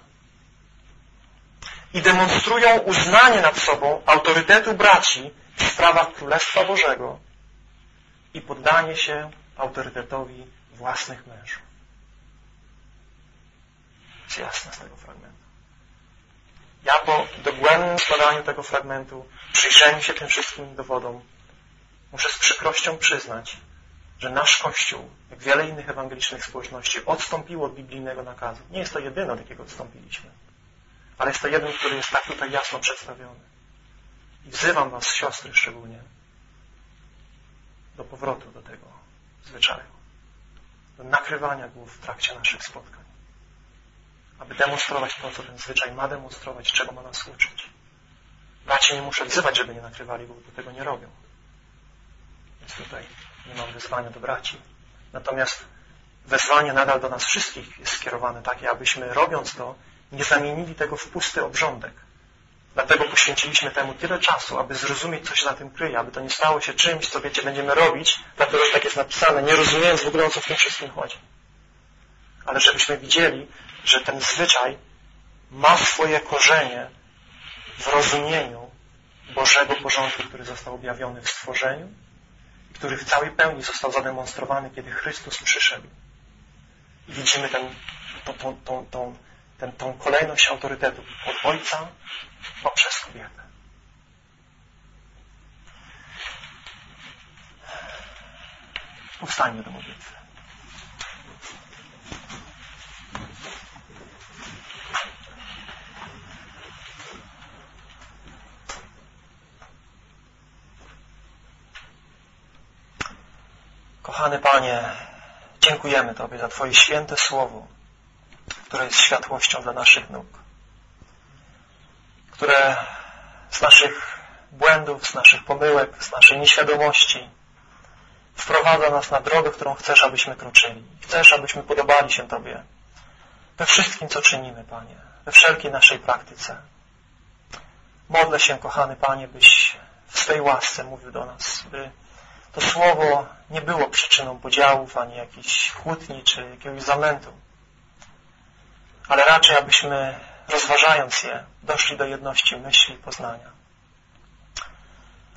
I demonstrują uznanie nad sobą autorytetu braci w sprawach Królestwa Bożego i poddanie się autorytetowi własnych mężów. Jest jasne z tego fragmentu. Ja po dogłębnym składaniu tego fragmentu, przyjrzeniu się tym wszystkim dowodom, muszę z przykrością przyznać, że nasz Kościół, jak wiele innych ewangelicznych społeczności, odstąpiło od biblijnego nakazu. Nie jest to jedyny, od jakiego odstąpiliśmy, ale jest to jeden, który jest tak tutaj jasno przedstawiony. I wzywam Was, siostry szczególnie, do powrotu do tego zwyczaju do nakrywania głów w trakcie naszych spotkań. Aby demonstrować to, co ten zwyczaj ma demonstrować, czego ma nas uczyć. Bracie nie muszę wzywać, żeby nie nakrywali głów, bo tego nie robią. Więc tutaj nie mam wezwania do braci. Natomiast wezwanie nadal do nas wszystkich jest skierowane takie, abyśmy robiąc to, nie zamienili tego w pusty obrządek. Dlatego poświęciliśmy temu tyle czasu, aby zrozumieć, co się na tym kryje, aby to nie stało się czymś, co wiecie, będziemy robić, dlatego że tak jest napisane, nie rozumiejąc w ogóle, o co w tym wszystkim chodzi. Ale żebyśmy widzieli, że ten zwyczaj ma swoje korzenie w rozumieniu Bożego porządku, który został objawiony w stworzeniu, który w całej pełni został zademonstrowany, kiedy Chrystus przyszedł. I widzimy ten, tą, ten, tą kolejność autorytetu od Ojca poprzez kobietę. Powstańmy do modlitwy. Kochany Panie, dziękujemy Tobie za Twoje święte słowo, które jest światłością dla naszych nóg które z naszych błędów, z naszych pomyłek, z naszej nieświadomości wprowadza nas na drogę, którą chcesz, abyśmy kroczyli. Chcesz, abyśmy podobali się Tobie we wszystkim, co czynimy, Panie, we wszelkiej naszej praktyce. Modlę się, kochany Panie, byś w swej łasce mówił do nas, by to słowo nie było przyczyną podziałów, ani jakichś kłótni, czy jakiegoś zamętu, ale raczej, abyśmy rozważając je, doszli do jedności myśli i poznania.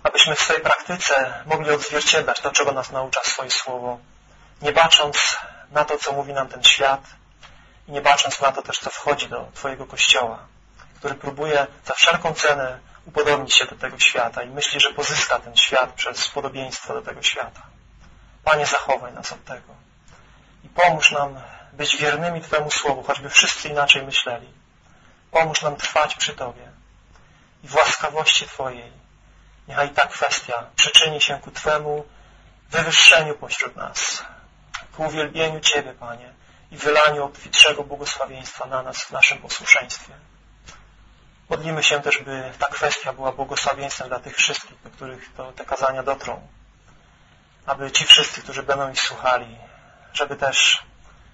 Abyśmy w swojej praktyce mogli odzwierciedlać to, czego nas naucza swoje słowo, nie bacząc na to, co mówi nam ten świat i nie bacząc na to też, co wchodzi do Twojego Kościoła, który próbuje za wszelką cenę upodobnić się do tego świata i myśli, że pozyska ten świat przez podobieństwo do tego świata. Panie, zachowaj nas od tego i pomóż nam być wiernymi Twojemu Słowu, choćby wszyscy inaczej myśleli Pomóż nam trwać przy Tobie i w łaskawości Twojej. Niechaj ta kwestia przyczyni się ku Twemu wywyższeniu pośród nas, ku uwielbieniu Ciebie, Panie, i wylaniu obfitszego błogosławieństwa na nas w naszym posłuszeństwie. Modlimy się też, by ta kwestia była błogosławieństwem dla tych wszystkich, do których to, te kazania dotrą. Aby ci wszyscy, którzy będą ich słuchali, żeby też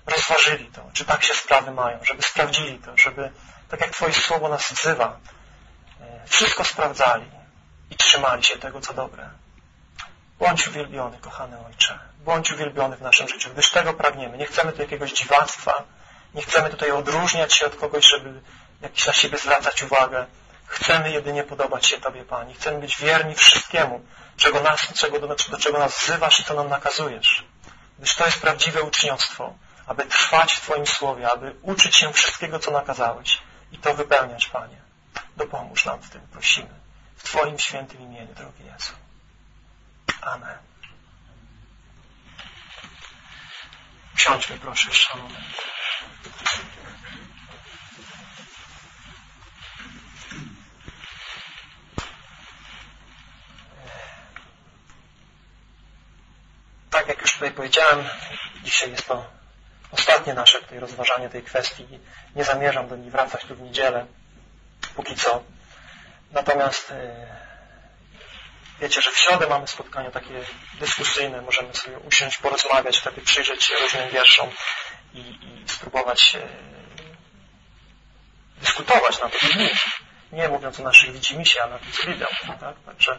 rozważyli to, czy tak się sprawy mają, żeby sprawdzili to, żeby tak jak Twoje słowo nas wzywa, e, wszystko sprawdzali i trzymali się tego, co dobre. Bądź uwielbiony, kochany Ojcze. Bądź uwielbiony w naszym życiu, gdyż tego pragniemy. Nie chcemy tu jakiegoś dziwactwa, nie chcemy tutaj odróżniać się od kogoś, żeby jakiś na siebie zwracać uwagę. Chcemy jedynie podobać się Tobie, Pani. Chcemy być wierni wszystkiemu, czego nas, czego, do, do czego nas wzywasz i co nam nakazujesz. Gdyż to jest prawdziwe uczniostwo, aby trwać w Twoim Słowie, aby uczyć się wszystkiego, co nakazałeś i to wypełniać, Panie. Dopomóż nam w tym, prosimy. W Twoim świętym imieniu, drogi Jezu. Amen. Siądźmy proszę jeszcze moment. Tak jak już tutaj powiedziałem, dzisiaj jest to ostatnie nasze tutaj rozważanie tej kwestii. Nie zamierzam do niej wracać tu w niedzielę, póki co. Natomiast e, wiecie, że w środę mamy spotkania takie dyskusyjne, możemy sobie usiąść, porozmawiać, wtedy przyjrzeć się różnym wierszom i, i spróbować e, dyskutować na to nich. Nie mówiąc o naszych widzimisiach, ale na tym, co widzę. Tak? Także e,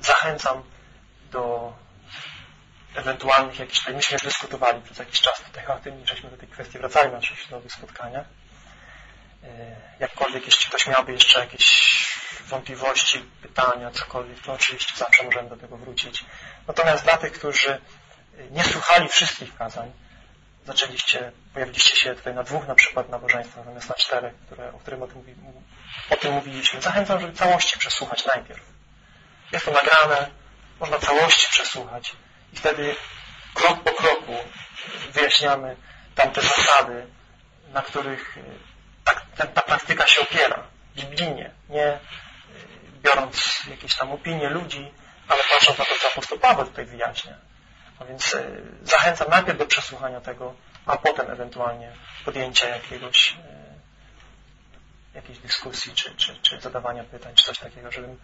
zachęcam do ewentualnych jakichś, tutaj myśmy już dyskutowali przez jakiś czas tutaj o tym i żeśmy do tej kwestii wracali na naszych środowych spotkaniach. E, jakkolwiek, jeśli ktoś miałby jeszcze jakieś wątpliwości, pytania, cokolwiek, to oczywiście zawsze możemy do tego wrócić. Natomiast dla tych, którzy nie słuchali wszystkich kazań, zaczęliście, pojawiliście się tutaj na dwóch na przykład nabożeństwach zamiast na czterech, które, o, którym o, tym, o tym mówiliśmy. Zachęcam, żeby całości przesłuchać najpierw. Jest to nagrane, można całości przesłuchać i wtedy krok po kroku wyjaśniamy tamte zasady, na których ta, ta, ta praktyka się opiera. Biblijnie, nie biorąc jakieś tam opinie ludzi, ale patrząc na to, co apostoł Paweł tutaj wyjaśnia. A więc e, zachęcam najpierw do przesłuchania tego, a potem ewentualnie podjęcia jakiegoś, e, jakiejś dyskusji, czy, czy, czy zadawania pytań, czy coś takiego, żebym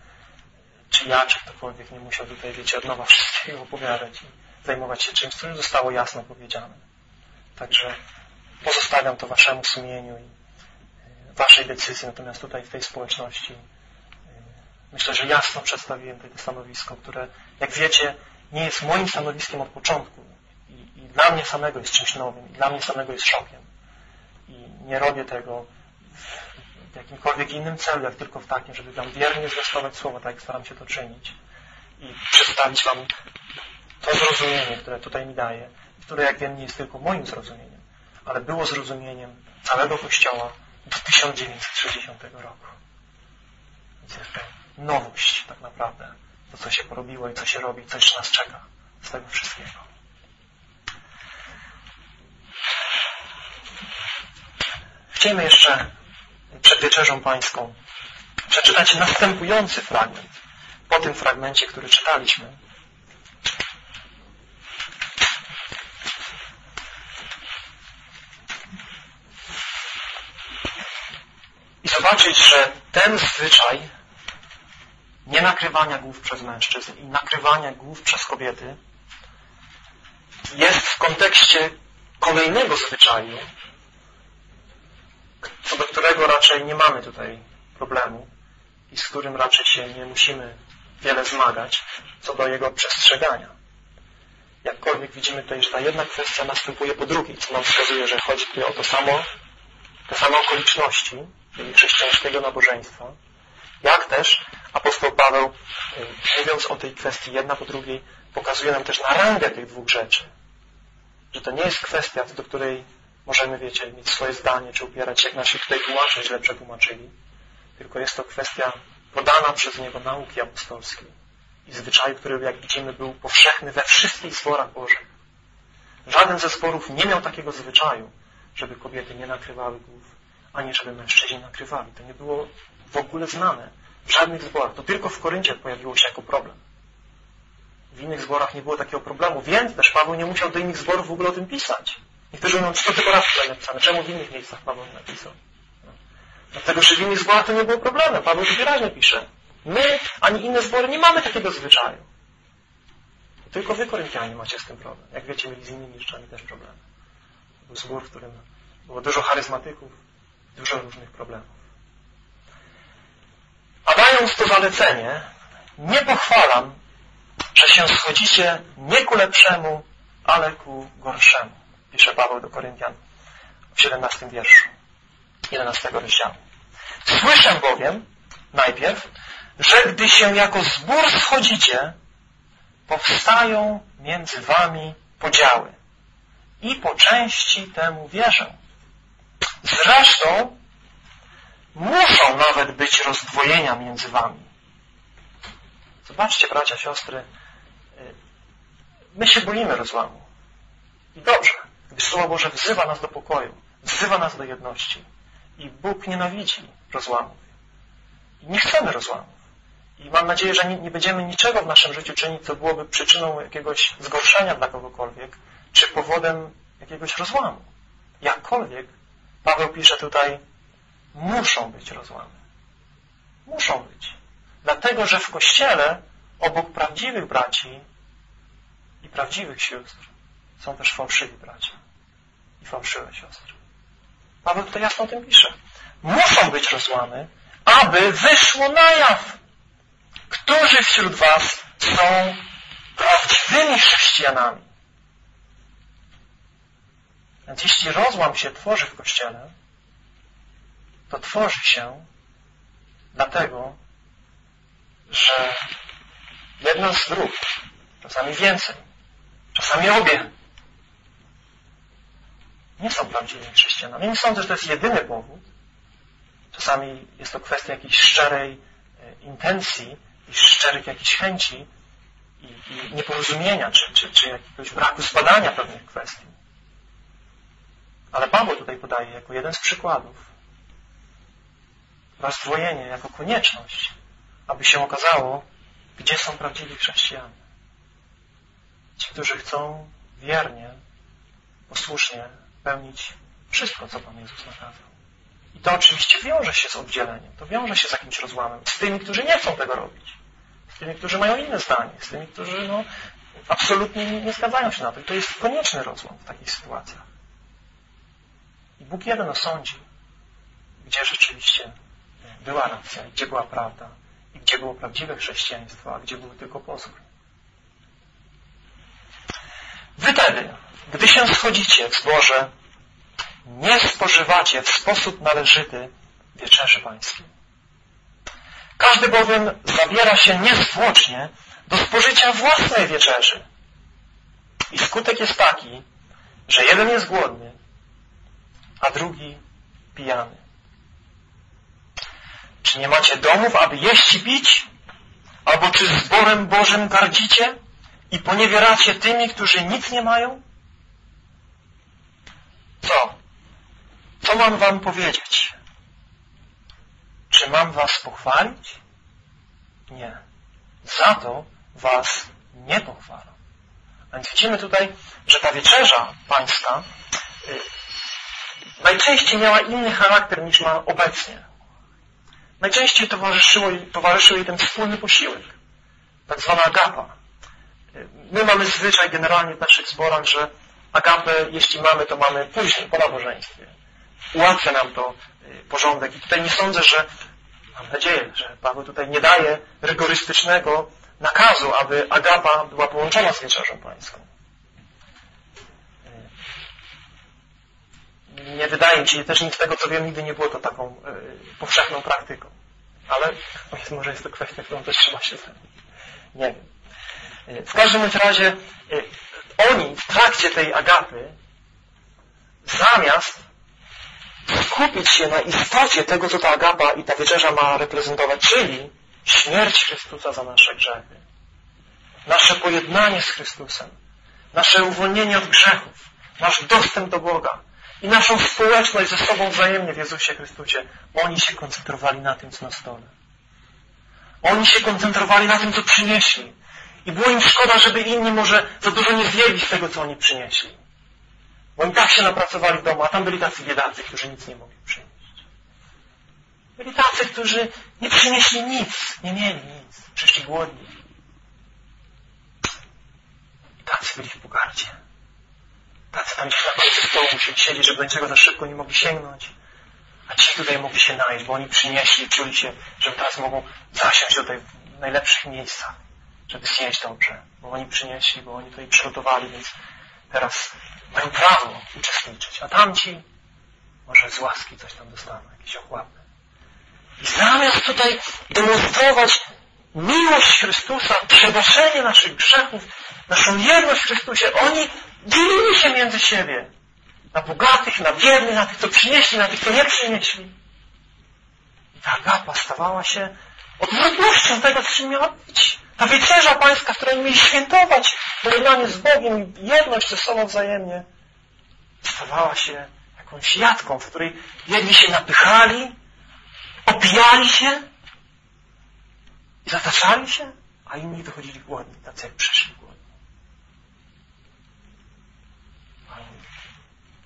czy ja, czy ktokolwiek nie musiał tutaj, wiecie, od nowa wszystkiego opowiadać i zajmować się czymś, co już zostało jasno powiedziane. Także pozostawiam to waszemu sumieniu i e, waszej decyzji, natomiast tutaj w tej społeczności myślę, że jasno przedstawiłem to stanowisko, które, jak wiecie, nie jest moim stanowiskiem od początku i, i dla mnie samego jest czymś nowym i dla mnie samego jest szokiem. I nie robię tego w jakimkolwiek innym celu, jak tylko w takim, żeby Wam wiernie zwiastować słowo, tak jak staram się to czynić i przedstawić Wam to zrozumienie, które tutaj mi daje, które, jak wiem, nie jest tylko moim zrozumieniem, ale było zrozumieniem całego Kościoła do 1960 roku. Więc jest to nowość tak naprawdę to, co się porobiło i co się robi, co nas czeka z tego wszystkiego. Chcielibyśmy jeszcze przed wieczerzą pańską przeczytać następujący fragment po tym fragmencie, który czytaliśmy. I zobaczyć, że ten zwyczaj nie nakrywania głów przez mężczyzn i nakrywania głów przez kobiety jest w kontekście kolejnego zwyczaju, co do którego raczej nie mamy tutaj problemu i z którym raczej się nie musimy wiele zmagać, co do jego przestrzegania. Jakkolwiek widzimy tutaj, że ta jedna kwestia następuje po drugiej, co nam wskazuje, że chodzi tutaj o to samo, te same okoliczności, czyli chrześcijańskiego nabożeństwa, jak też apostoł Paweł, y, mówiąc o tej kwestii jedna po drugiej, pokazuje nam też na rangę tych dwóch rzeczy. Że to nie jest kwestia, do której możemy, wiecie, mieć swoje zdanie, czy upierać się, jak nasi tutaj tłumacze źle przetłumaczyli. Tylko jest to kwestia podana przez niego nauki apostolskiej i zwyczaju, który, jak widzimy, był powszechny we wszystkich zborach Bożych. Żaden ze zborów nie miał takiego zwyczaju, żeby kobiety nie nakrywały głów, ani żeby mężczyźni nakrywali. To nie było w ogóle znane. W żadnych zborach. To tylko w Koryncie pojawiło się jako problem. W innych zborach nie było takiego problemu, więc też Paweł nie musiał do innych zborów w ogóle o tym pisać. Niektórzy mówią, co tylko raz tutaj napisane. Czemu w innych miejscach Paweł nie napisał? No. Dlatego, że w innych zborach to nie było problemu. Paweł to wyraźnie pisze. My, ani inne zbory nie mamy takiego zwyczaju. Tylko wy, Koryntianie, macie z tym problem. Jak wiecie, mieli z innymi rzeczami też problemy. Był zbór, w którym było dużo charyzmatyków, dużo różnych problemów. czytając to zalecenie, nie pochwalam, że się schodzicie nie ku lepszemu, ale ku gorszemu. Pisze Paweł do Koryntian w 17 wierszu 11 rozdziału. Słyszę bowiem najpierw, że gdy się jako zbór schodzicie, powstają między wami podziały. I po części temu wierzę. Zresztą muszą nawet być rozdwojenia między wami. Zobaczcie, bracia, siostry, my się boimy rozłamu. I dobrze, Słowo Boże wzywa nas do pokoju, wzywa nas do jedności. I Bóg nienawidzi rozłamów. I nie chcemy rozłamów. I mam nadzieję, że nie, będziemy niczego w naszym życiu czynić, co byłoby przyczyną jakiegoś zgorszenia dla kogokolwiek, czy powodem jakiegoś rozłamu. Jakkolwiek, Paweł pisze tutaj, muszą być rozłamy. Muszą być. Dlatego, że w Kościele obok prawdziwych braci i prawdziwych sióstr są też fałszywi bracia fałszywe siostry. Paweł tutaj jasno o tym pisze. Muszą być rozłamy, aby wyszło na jaw, którzy wśród was są prawdziwymi chrześcijanami. Więc jeśli rozłam się tworzy w Kościele, to tworzy się dlatego, że jedna z dróg, czasami więcej, czasami obie, nie są prawdziwymi chrześcijanami. Nie sądzę, że to jest jedyny powód. Czasami jest to kwestia jakiejś szczerej e, intencji i szczerych jakichś chęci i, i nieporozumienia, czy, czy, czy jakiegoś braku zbadania pewnych kwestii. Ale Paweł tutaj podaje jako jeden z przykładów rozdwojenie jako konieczność, aby się okazało, gdzie są prawdziwi chrześcijanie. Ci, którzy chcą wiernie, posłusznie pełnić wszystko, co Pan Jezus nakazał. I to oczywiście wiąże się z oddzieleniem, to wiąże się z jakimś rozłamem, z tymi, którzy nie chcą tego robić, z tymi, którzy mają inne zdanie, z tymi, którzy no, absolutnie nie, nie zgadzają się na to. I to jest konieczny rozłam w takich sytuacjach. I Bóg jeden osądzi, gdzie rzeczywiście była racja, gdzie była prawda i gdzie było prawdziwe chrześcijaństwo, a gdzie był tylko pozór. Wy tedy, gdy się schodzicie w zborze, nie spożywacie w sposób należyty wieczerzy pańskiej. Każdy bowiem zabiera się niezwłocznie do spożycia własnej wieczerzy. I skutek jest taki, że jeden jest głodny, a drugi pijany. Czy nie macie domów, aby jeść i pić? Albo czy zborem Bożym gardzicie i poniewieracie tymi, którzy nic nie mają? Co? Co mam wam powiedzieć? Czy mam was pochwalić? Nie. Za to was nie pochwalam. Więc widzimy tutaj, że ta wieczerza pańska y, najczęściej miała inny charakter niż ma obecnie. Najczęściej towarzyszyło, towarzyszył jej ten wspólny posiłek, tak zwana agapa. My mamy zwyczaj generalnie w naszych zborach, że agapę, jeśli mamy, to mamy później, po nabożeństwie. Ułatwia nam to y, porządek. I tutaj nie sądzę, że, mam nadzieję, że Paweł tutaj nie daje rygorystycznego nakazu, aby agapa była połączona z wieczerzą pańską. nie wydaje mi się, też nic z tego, co wiem, nigdy nie było to taką y, powszechną praktyką. Ale może jest to kwestia, którą też trzeba się zająć. Nie wiem. W każdym razie y, oni w trakcie tej agapy zamiast skupić się na istocie tego, co ta agapa i ta wieczerza ma reprezentować, czyli śmierć Chrystusa za nasze grzechy, nasze pojednanie z Chrystusem, nasze uwolnienie od grzechów, nasz dostęp do Boga, i naszą społeczność ze sobą wzajemnie w Jezusie Chrystusie. Oni się koncentrowali na tym, co na stole. Oni się koncentrowali na tym, co przynieśli. I było im szkoda, żeby inni może za dużo nie zjedli z tego, co oni przynieśli. Bo oni tak się napracowali w domu, a tam byli tacy biedacy, którzy nic nie mogli przynieść. Byli tacy, którzy nie przynieśli nic, nie mieli nic, przyszli głodni. I tacy byli w pogardzie. Tacy tam na końcu stołu musieli siedzieć, żeby niczego za szybko nie mogli sięgnąć. A ci tutaj mogli się najeść, bo oni przynieśli, czuli się, że teraz mogą zasiąść tutaj w najlepszych miejscach, żeby zjeść dobrze. Bo oni przynieśli, bo oni tutaj przygotowali, więc teraz mają prawo uczestniczyć. A tamci może z łaski coś tam dostaną, jakieś ochłapy. I zamiast tutaj demonstrować miłość Chrystusa, przebaczenie naszych grzechów, naszą jedność w Chrystusie, oni dzielili się między siebie. Na bogatych, na biednych, na tych, co przynieśli, na tych, co nie przynieśli. I ta agapa stawała się odwrotnością tego, co miała być. Ta wieczerza pańska, w której mieli świętować pojednanie z Bogiem i jedność ze sobą wzajemnie, stawała się jakąś jadką, w której jedni się napychali, opijali się i zataczali się, a inni wychodzili głodni, tacy jak przyszli głodni.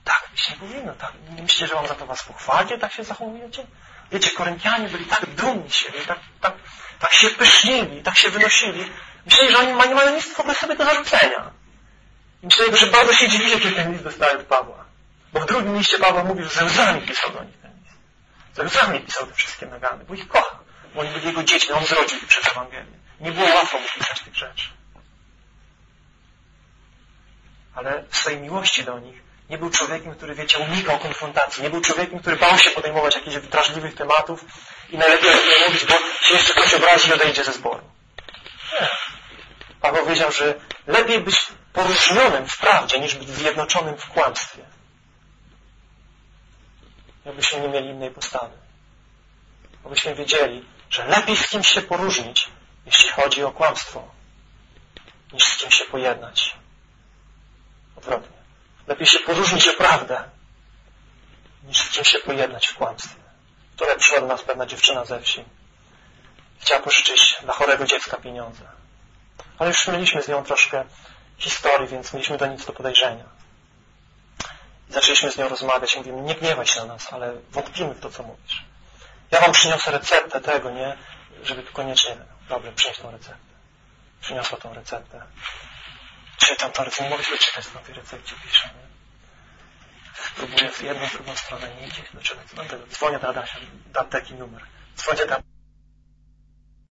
Tak być nie powinno. Tak. Nie myślicie, że mam za to was pochwalić, tak się zachowujecie? Wiecie, Koryntianie byli tak dumni siebie, tak, tak, tak się pysznili, tak się wynosili. Myśleli, że oni nie mają nic w ogóle sobie do zarzucenia. I myśleli, że bardzo się dziwili, kiedy ten list dostali od Pawła. Bo w drugim liście Paweł mówił, że ze łzami pisał do nich ten list. Ze łzami pisał te wszystkie nagany, bo ich kocha. Bo oni byli jego dziećmi, on zrodził ich przez Ewangelię. Nie było łatwo mu pisać tych rzeczy. Ale w swojej miłości do nich nie był człowiekiem, który, wiecie, unikał konfrontacji. Nie był człowiekiem, który bał się podejmować jakichś drażliwych tematów i najlepiej nie mówić, bo się jeszcze ktoś obrazi i odejdzie ze zboru. Nie. Paweł wiedział, że lepiej być poróżnionym w prawdzie, niż być zjednoczonym w kłamstwie. Jakbyśmy nie mieli innej postawy. Abyśmy wiedzieli, że lepiej z kimś się poróżnić, jeśli chodzi o kłamstwo, niż z kimś się pojednać. Odwrotnie. Lepiej się poróżnić o prawdę, niż z się pojednać w kłamstwie. Wczoraj przyszła do nas pewna dziewczyna ze wsi. Chciała pożyczyć dla chorego dziecka pieniądze. Ale już mieliśmy z nią troszkę historii, więc mieliśmy do nic do podejrzenia. I zaczęliśmy z nią rozmawiać. Mówimy, nie gniewaj się na nas, ale wątpimy w to, co mówisz. Ja wam przyniosę receptę tego, nie? Żeby tu koniecznie, dobrze, przynieść tą receptę. Przyniosła tą receptę. To, ale nie mogę wyczytać, co na tej recepcie pisze, nie? Próbuję w jedną, drugą stronę nie idzie. Dlaczego? Dzwonię do Adasia, da taki numer. Dzwonię tam.